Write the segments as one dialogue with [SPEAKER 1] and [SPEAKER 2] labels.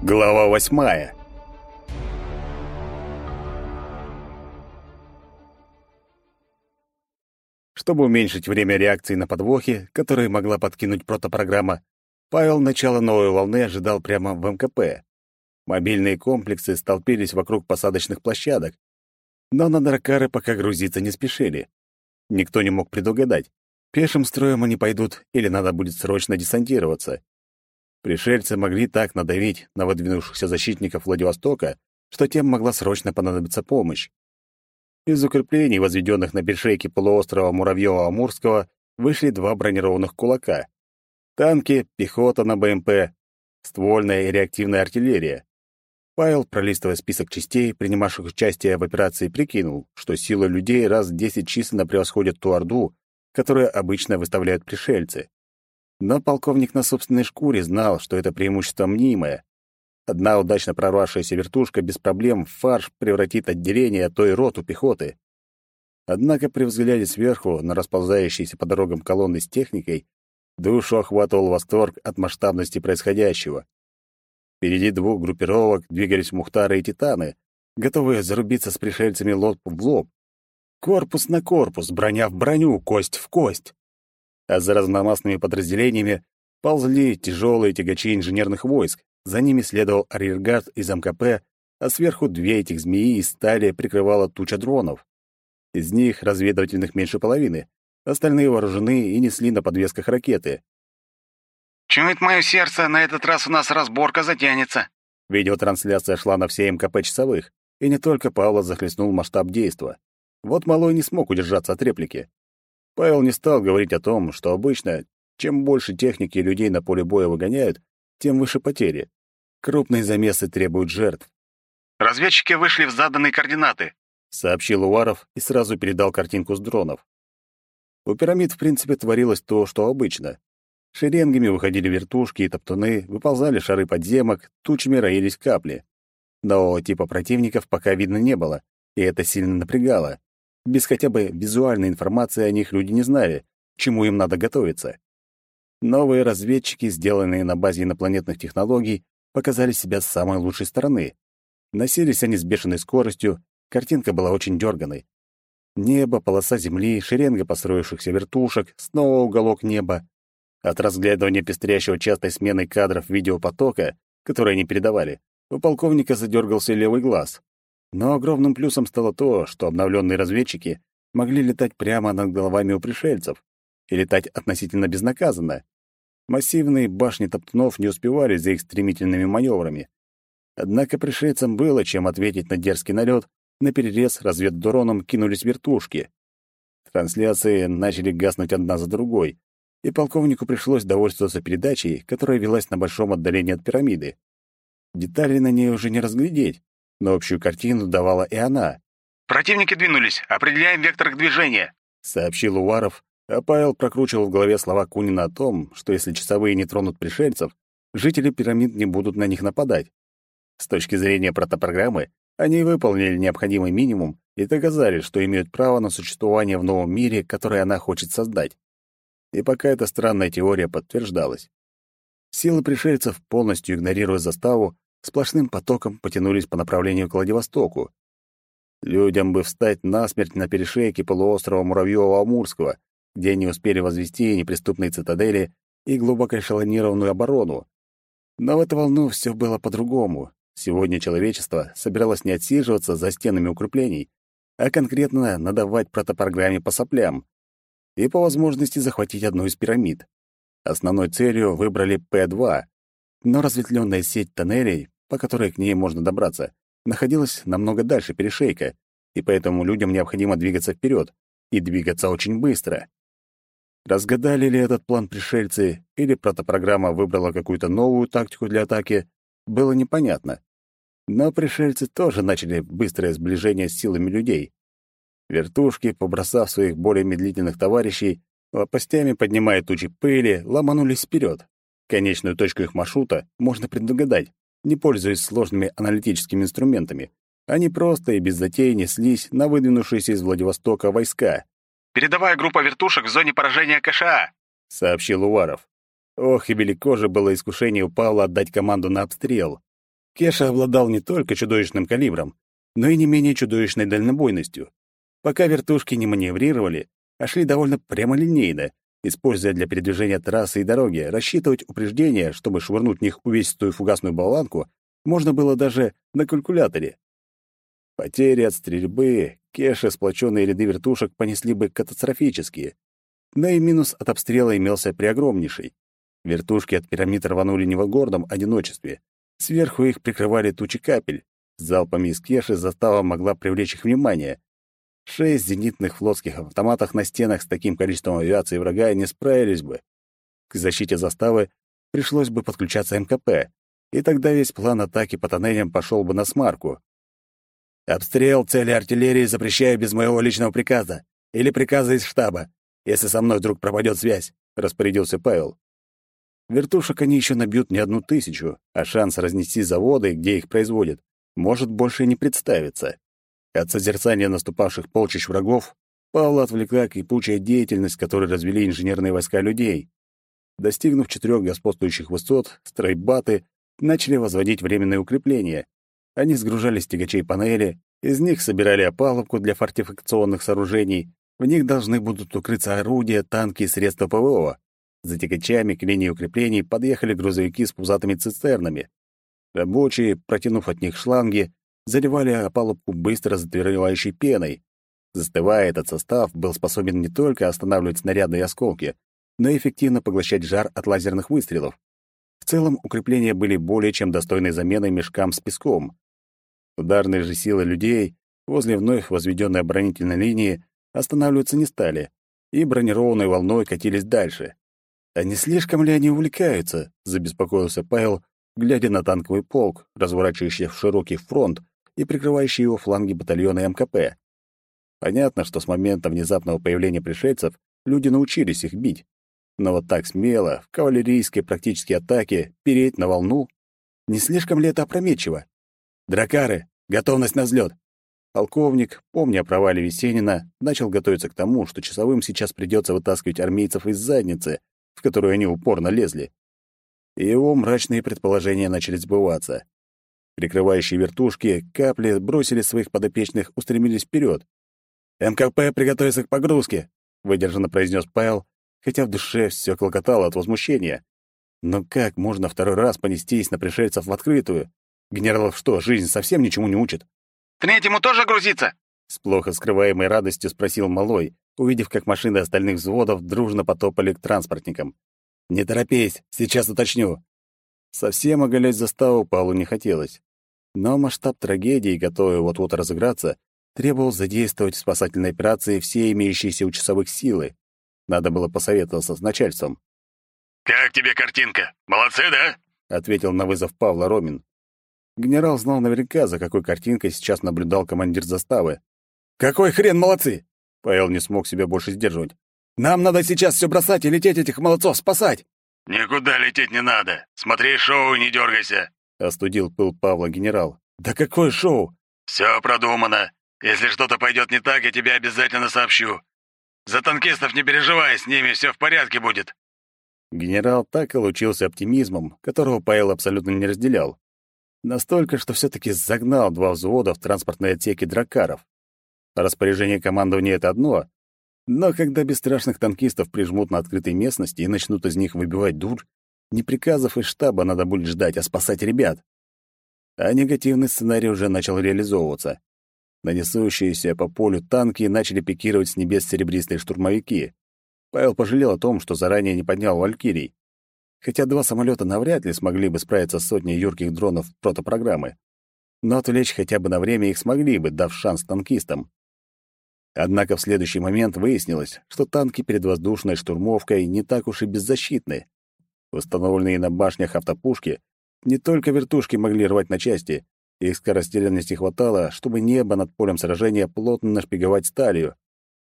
[SPEAKER 1] Глава восьмая. Чтобы уменьшить время реакции на подвохи, которые могла подкинуть протопрограмма, Павел начала новой волны ожидал прямо в МКП. Мобильные комплексы столпились вокруг посадочных площадок, но на дракары пока грузиться не спешили. Никто не мог предугадать, пешим строем они пойдут или надо будет срочно десантироваться. Пришельцы могли так надавить на выдвинувшихся защитников Владивостока, что тем могла срочно понадобиться помощь. Из укреплений, возведенных на перешейке полуострова Муравьева-Амурского, вышли два бронированных кулака. Танки, пехота на БМП, ствольная и реактивная артиллерия. Павел, пролистывая список частей, принимавших участие в операции, прикинул, что сила людей раз в десять численно превосходит ту орду, которую обычно выставляют пришельцы. Но полковник на собственной шкуре знал, что это преимущество мнимое. Одна удачно прорвавшаяся вертушка без проблем в фарш превратит отделение, а то роту пехоты. Однако при взгляде сверху на расползающиеся по дорогам колонны с техникой душу охватывал восторг от масштабности происходящего. Впереди двух группировок двигались Мухтары и Титаны, готовые зарубиться с пришельцами лоб в лоб. Корпус на корпус, броня в броню, кость в кость. А за разномастными подразделениями ползли тяжелые тягачи инженерных войск, за ними следовал арьергард из МКП, а сверху две этих змеи из стали прикрывала туча дронов. Из них разведывательных меньше половины. Остальные вооружены и несли на подвесках ракеты.
[SPEAKER 2] «Чует мое сердце, на этот раз у нас разборка затянется».
[SPEAKER 1] Видеотрансляция шла на все МКП часовых, и не только Павла захлестнул масштаб действа. Вот Малой не смог удержаться от реплики. Павел не стал говорить о том, что обычно, чем больше техники людей на поле боя выгоняют, тем выше потери. Крупные замесы требуют жертв.
[SPEAKER 2] «Разведчики вышли в заданные координаты», —
[SPEAKER 1] сообщил Уваров и сразу передал картинку с дронов. У пирамид, в принципе, творилось то, что обычно. Шеренгами выходили вертушки и топтуны, выползали шары подземок, тучами роились капли. Но типа противников пока видно не было, и это сильно напрягало. Без хотя бы визуальной информации о них люди не знали, к чему им надо готовиться. Новые разведчики, сделанные на базе инопланетных технологий, показали себя с самой лучшей стороны. Носились они с бешеной скоростью, картинка была очень дерганой. Небо, полоса земли, шеренга построившихся вертушек, снова уголок неба. От разглядывания пестрящего частой сменой кадров видеопотока, которые они передавали, у полковника задергался левый глаз. Но огромным плюсом стало то, что обновленные разведчики могли летать прямо над головами у пришельцев и летать относительно безнаказанно. Массивные башни топтунов не успевали за их стремительными маневрами. Однако пришельцам было чем ответить на дерзкий налет, на перерез разведдроном кинулись вертушки. Трансляции начали гаснуть одна за другой, и полковнику пришлось довольствоваться передачей, которая велась на большом отдалении от пирамиды. Детали на ней уже не разглядеть, но общую картину давала и она.
[SPEAKER 2] «Противники двинулись, определяем вектор их движения», —
[SPEAKER 1] сообщил Уваров, а Павел прокручивал в голове слова Кунина о том, что если часовые не тронут пришельцев, жители пирамид не будут на них нападать. С точки зрения протопрограммы, они выполнили необходимый минимум и доказали, что имеют право на существование в новом мире, который она хочет создать. И пока эта странная теория подтверждалась. Силы пришельцев, полностью игнорируя заставу, сплошным потоком потянулись по направлению к Владивостоку. Людям бы встать насмерть на перешейке полуострова Муравьева-Амурского, где они успели возвести неприступные цитадели и глубоко эшелонированную оборону. Но в эту волну все было по-другому. Сегодня человечество собиралось не отсиживаться за стенами укреплений, а конкретно надавать протопрограмме по соплям и по возможности захватить одну из пирамид. Основной целью выбрали П-2, но разветвленная сеть тоннелей, по которой к ней можно добраться, находилась намного дальше перешейка, и поэтому людям необходимо двигаться вперед, и двигаться очень быстро. Разгадали ли этот план пришельцы или протопрограмма выбрала какую-то новую тактику для атаки, было непонятно. Но пришельцы тоже начали быстрое сближение с силами людей. Вертушки, побросав своих более медлительных товарищей, лопастями поднимая тучи пыли, ломанулись вперед. Конечную точку их маршрута можно предугадать, не пользуясь сложными аналитическими инструментами, Они просто и без затей неслись на выдвинувшиеся из Владивостока войска.
[SPEAKER 2] «Передовая группа вертушек в зоне поражения КША», —
[SPEAKER 1] сообщил Уваров. Ох, и велико же было искушение у Павла отдать команду на обстрел. Кеша обладал не только чудовищным калибром, но и не менее чудовищной дальнобойностью. Пока вертушки не маневрировали, а шли довольно прямолинейно, используя для передвижения трассы и дороги, рассчитывать упреждения, чтобы швырнуть в них увесистую фугасную болванку, можно было даже на калькуляторе. Потери от стрельбы, Кеша, сплоченные ряды вертушек понесли бы катастрофические. Но и минус от обстрела имелся преогромнейший. Вертушки от пирамид рванули не в гордом одиночестве. Сверху их прикрывали тучи капель. залпами из Кеши застава могла привлечь их внимание. Шесть зенитных флотских автоматов на стенах с таким количеством авиации врага не справились бы. К защите заставы пришлось бы подключаться МКП, и тогда весь план атаки по тоннелям пошел бы на смарку. Обстрел цели артиллерии запрещаю без моего личного приказа или приказа из штаба, если со мной вдруг пропадет связь, распорядился Павел. Вертушек они еще набьют не одну тысячу, а шанс разнести заводы, где их производят, может больше не представиться. От созерцания наступавших полчищ врагов Павла отвлекла кипучая деятельность, которую развели инженерные войска людей. Достигнув четырех господствующих высот, стройбаты начали возводить временные укрепления, они сгружали с тягачей панели, из них собирали опалубку для фортификационных сооружений, в них должны будут укрыться орудия, танки и средства ПВО. За тягачами к линии укреплений подъехали грузовики с пузатыми цистернами. Рабочие, протянув от них шланги, заливали опалубку быстро затвердевающей пеной. Застывая, этот состав был способен не только останавливать снаряды и осколки, но и эффективно поглощать жар от лазерных выстрелов. В целом, укрепления были более чем достойной заменой мешкам с песком. Ударные же силы людей возле вновь возведенной оборонительной линии останавливаться не стали, и бронированной волной катились дальше. «А не слишком ли они увлекаются?» — забеспокоился Павел, глядя на танковый полк, разворачивающий в широкий фронт и прикрывающий его фланги батальона МКП. Понятно, что с момента внезапного появления пришельцев люди научились их бить. Но вот так смело, в кавалерийской практически атаке, переть на волну, не слишком ли это опрометчиво? «Дракары! Готовность на взлет!» Полковник, помня о провале Весенина, начал готовиться к тому, что часовым сейчас придется вытаскивать армейцев из задницы, в которую они упорно лезли. И его мрачные предположения начали сбываться. Прикрывающие вертушки, капли бросили своих подопечных, устремились вперед. «МКП приготовится к погрузке», — выдержанно произнес Павел, хотя в душе все клокотало от возмущения. Но как можно второй раз понестись на пришельцев в открытую? Генералов что, жизнь совсем ничему не учит?
[SPEAKER 2] Третьему тоже грузиться?
[SPEAKER 1] С плохо скрываемой радостью спросил Малой, увидев, как машины остальных взводов дружно потопали к транспортникам. «Не торопись, сейчас уточню». Совсем оголять заставу Павлу не хотелось. Но масштаб трагедии, готовый вот-вот разыграться, требовал задействовать в спасательной операции все имеющиеся у часовых силы. Надо было посоветоваться с начальством.
[SPEAKER 2] «Как тебе картинка? Молодцы, да?»
[SPEAKER 1] — ответил на вызов Павла Ромин. Генерал знал наверняка, за какой картинкой сейчас наблюдал командир заставы. «Какой хрен молодцы!» Павел не смог себя больше сдерживать. «Нам надо сейчас все бросать и лететь этих молодцов спасать!»
[SPEAKER 2] «Никуда лететь не надо. Смотри шоу, не дергайся!»
[SPEAKER 1] Остудил пыл Павла генерал. «Да какое шоу?»
[SPEAKER 2] «Все продумано. Если что-то пойдет не так, я тебе обязательно сообщу. За танкистов не переживай, с ними все в порядке будет».
[SPEAKER 1] Генерал так и лучился оптимизмом, которого Павел абсолютно не разделял. Настолько, что все-таки загнал два взвода в транспортные отсеки дракаров. Распоряжение командования — это одно, но когда бесстрашных танкистов прижмут на открытой местности и начнут из них выбивать дур, не приказов из штаба надо будет ждать, а спасать ребят. А негативный сценарий уже начал реализовываться. Нанесущиеся по полю танки начали пикировать с небес серебристые штурмовики. Павел пожалел о том, что заранее не поднял «Валькирий» хотя два самолета навряд ли смогли бы справиться с сотней юрких дронов протопрограммы. Но отвлечь хотя бы на время их смогли бы, дав шанс танкистам. Однако в следующий момент выяснилось, что танки перед воздушной штурмовкой не так уж и беззащитны. Установленные на башнях автопушки не только вертушки могли рвать на части, их скорострельности хватало, чтобы небо над полем сражения плотно нашпиговать сталью.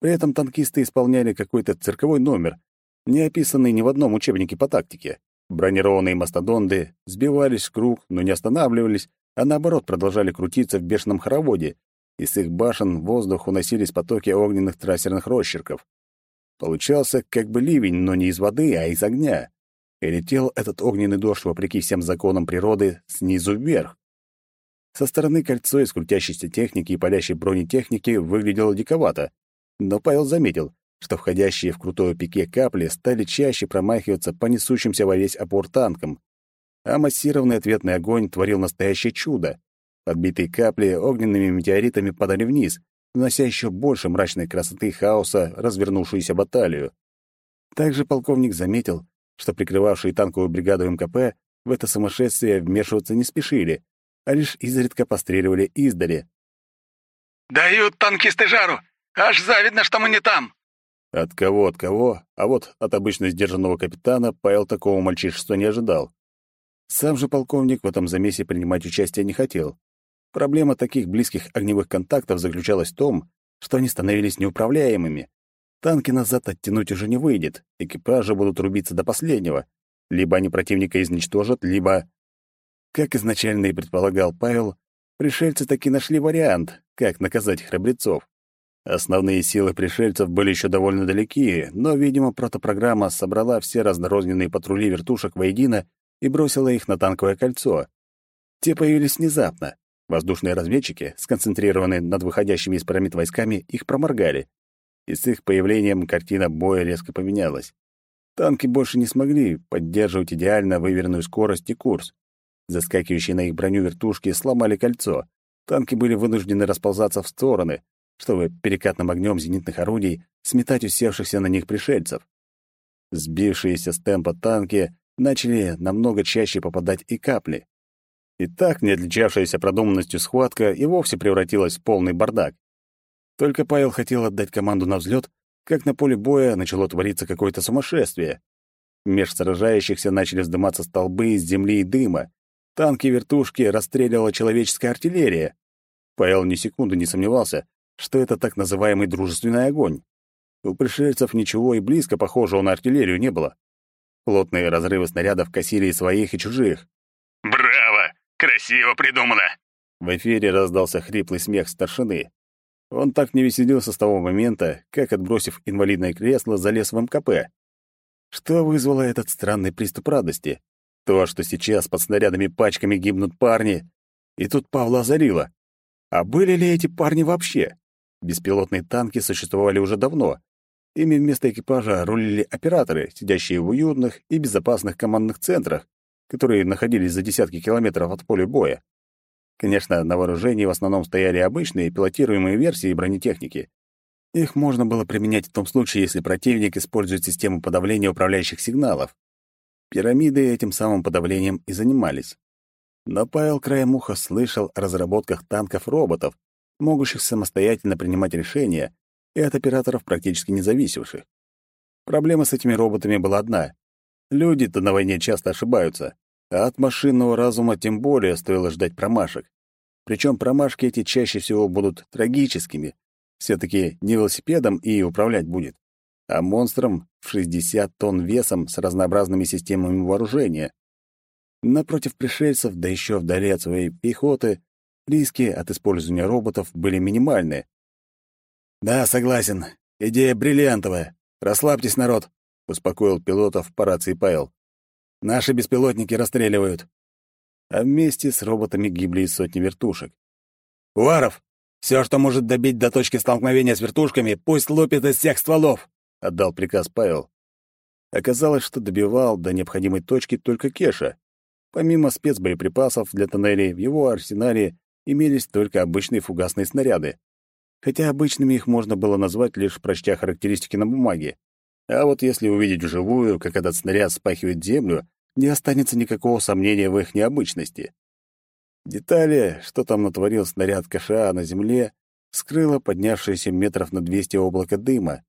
[SPEAKER 1] При этом танкисты исполняли какой-то цирковой номер, не описанный ни в одном учебнике по тактике. Бронированные мастодонты сбивались в круг, но не останавливались, а наоборот продолжали крутиться в бешеном хороводе, и с их башен в воздух уносились потоки огненных трассерных росчерков. Получался как бы ливень, но не из воды, а из огня. И летел этот огненный дождь, вопреки всем законам природы, снизу вверх. Со стороны кольцо из крутящейся техники и палящей бронетехники выглядело диковато, но Павел заметил, что входящие в крутое пике капли стали чаще промахиваться по несущимся во весь опор танкам, а массированный ответный огонь творил настоящее чудо. Подбитые капли огненными метеоритами падали вниз, внося еще больше мрачной красоты хаоса развернувшуюся баталию. Также полковник заметил, что прикрывавшие танковую бригаду МКП в это сумасшествие вмешиваться не спешили, а лишь изредка постреливали издали.
[SPEAKER 2] «Дают танкисты жару! Аж завидно, что мы не там!»
[SPEAKER 1] От кого, от кого, а вот от обычно сдержанного капитана Павел такого мальчишества не ожидал. Сам же полковник в этом замесе принимать участие не хотел. Проблема таких близких огневых контактов заключалась в том, что они становились неуправляемыми. Танки назад оттянуть уже не выйдет, экипажи будут рубиться до последнего. Либо они противника изничтожат, либо... Как изначально и предполагал Павел, пришельцы таки нашли вариант, как наказать храбрецов. Основные силы пришельцев были еще довольно далеки, но, видимо, протопрограмма собрала все разнорозненные патрули вертушек воедино и бросила их на танковое кольцо. Те появились внезапно. Воздушные разведчики, сконцентрированные над выходящими из пирамид войсками, их проморгали. И с их появлением картина боя резко поменялась. Танки больше не смогли поддерживать идеально выверенную скорость и курс. Заскакивающие на их броню вертушки сломали кольцо. Танки были вынуждены расползаться в стороны, чтобы перекатным огнем зенитных орудий сметать усевшихся на них пришельцев. Сбившиеся с темпа танки начали намного чаще попадать и капли. И так не отличавшаяся продуманностью схватка и вовсе превратилась в полный бардак. Только Павел хотел отдать команду на взлет, как на поле боя начало твориться какое-то сумасшествие. Меж сражающихся начали вздыматься столбы из земли и дыма. Танки и вертушки расстреливала человеческая артиллерия. Павел ни секунды не сомневался, что это так называемый дружественный огонь. У пришельцев ничего и близко похожего на артиллерию не было. Плотные разрывы снарядов косили и своих, и чужих.
[SPEAKER 2] «Браво! Красиво придумано!»
[SPEAKER 1] В эфире раздался хриплый смех старшины. Он так не веселился с того момента, как, отбросив инвалидное кресло, залез в МКП. Что вызвало этот странный приступ радости? То, что сейчас под снарядами пачками гибнут парни. И тут Павла озарило. А были ли эти парни вообще? Беспилотные танки существовали уже давно, Ими вместо экипажа рулили операторы, сидящие в уютных и безопасных командных центрах, которые находились за десятки километров от поля боя. Конечно, на вооружении в основном стояли обычные пилотируемые версии бронетехники. Их можно было применять в том случае, если противник использует систему подавления управляющих сигналов. Пирамиды этим самым подавлением и занимались. Но Павел краем слышал о разработках танков-роботов, могущих самостоятельно принимать решения и от операторов практически не. Проблема с этими роботами была одна. Люди-то на войне часто ошибаются, а от машинного разума тем более стоило ждать промашек. Причем промашки эти чаще всего будут трагическими. Все-таки не велосипедом и управлять будет, а монстром в 60 тонн весом с разнообразными системами вооружения. Напротив пришельцев, да еще вдали от своей пехоты, риски от использования роботов были минимальны, «Да, согласен. Идея бриллиантовая. Расслабьтесь, народ», — успокоил пилотов по рации Павел. «Наши беспилотники расстреливают». А вместе с роботами гибли и сотни вертушек. «Уваров, все, что может добить до точки столкновения с вертушками, пусть лупит из всех стволов», — отдал приказ Павел. Оказалось, что добивал до необходимой точки только Кеша. Помимо спецбоеприпасов для тоннелей, в его арсенале имелись только обычные фугасные снаряды хотя обычными их можно было назвать, лишь прочтя характеристики на бумаге. А вот если увидеть вживую, как этот снаряд спахивает землю, не останется никакого сомнения в их необычности. Детали, что там натворил снаряд КША на земле, скрыло поднявшееся метров на 200 облако дыма.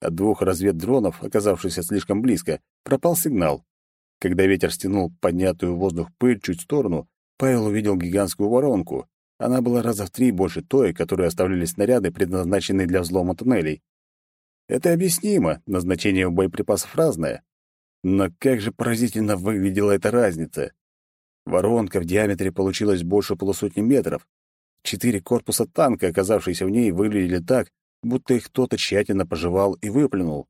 [SPEAKER 1] От двух разведдронов, оказавшихся слишком близко, пропал сигнал. Когда ветер стянул поднятую в воздух пыль чуть в сторону, Павел увидел гигантскую воронку. Она была раза в три больше той, которой оставляли снаряды, предназначенные для взлома туннелей. Это объяснимо, назначение боеприпасов разное. Но как же поразительно выглядела эта разница. Воронка в диаметре получилась больше полусотни метров. Четыре корпуса танка, оказавшиеся в ней, выглядели так, будто их кто-то тщательно пожевал и выплюнул.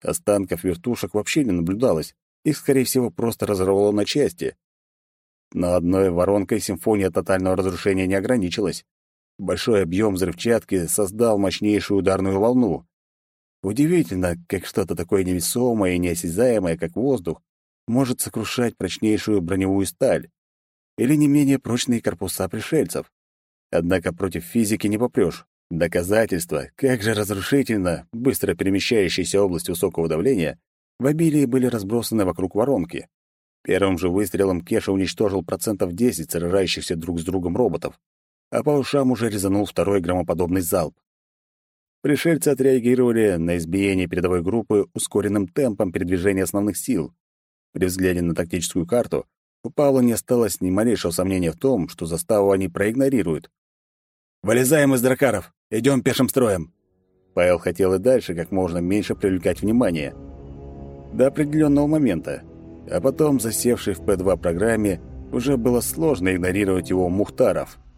[SPEAKER 1] Останков вертушек вообще не наблюдалось, их, скорее всего, просто разорвало на части. Но одной воронкой симфония тотального разрушения не ограничилась. Большой объем взрывчатки создал мощнейшую ударную волну. Удивительно, как что-то такое невесомое и неосязаемое, как воздух, может сокрушать прочнейшую броневую сталь или не менее прочные корпуса пришельцев. Однако против физики не попрёшь. Доказательства, как же разрушительно быстро перемещающаяся область высокого давления, в обилии были разбросаны вокруг воронки. Первым же выстрелом Кеша уничтожил процентов 10 сражающихся друг с другом роботов, а по ушам уже резанул второй громоподобный залп. Пришельцы отреагировали на избиение передовой группы ускоренным темпом передвижения основных сил. При взгляде на тактическую карту у Павла не осталось ни малейшего сомнения в том, что заставу они проигнорируют. «Вылезаем из дракаров! Идем пешим строем!» Павел хотел и дальше как можно меньше привлекать внимание. До определенного момента. А потом, засевший в П2 программе, уже было сложно игнорировать его Мухтаров —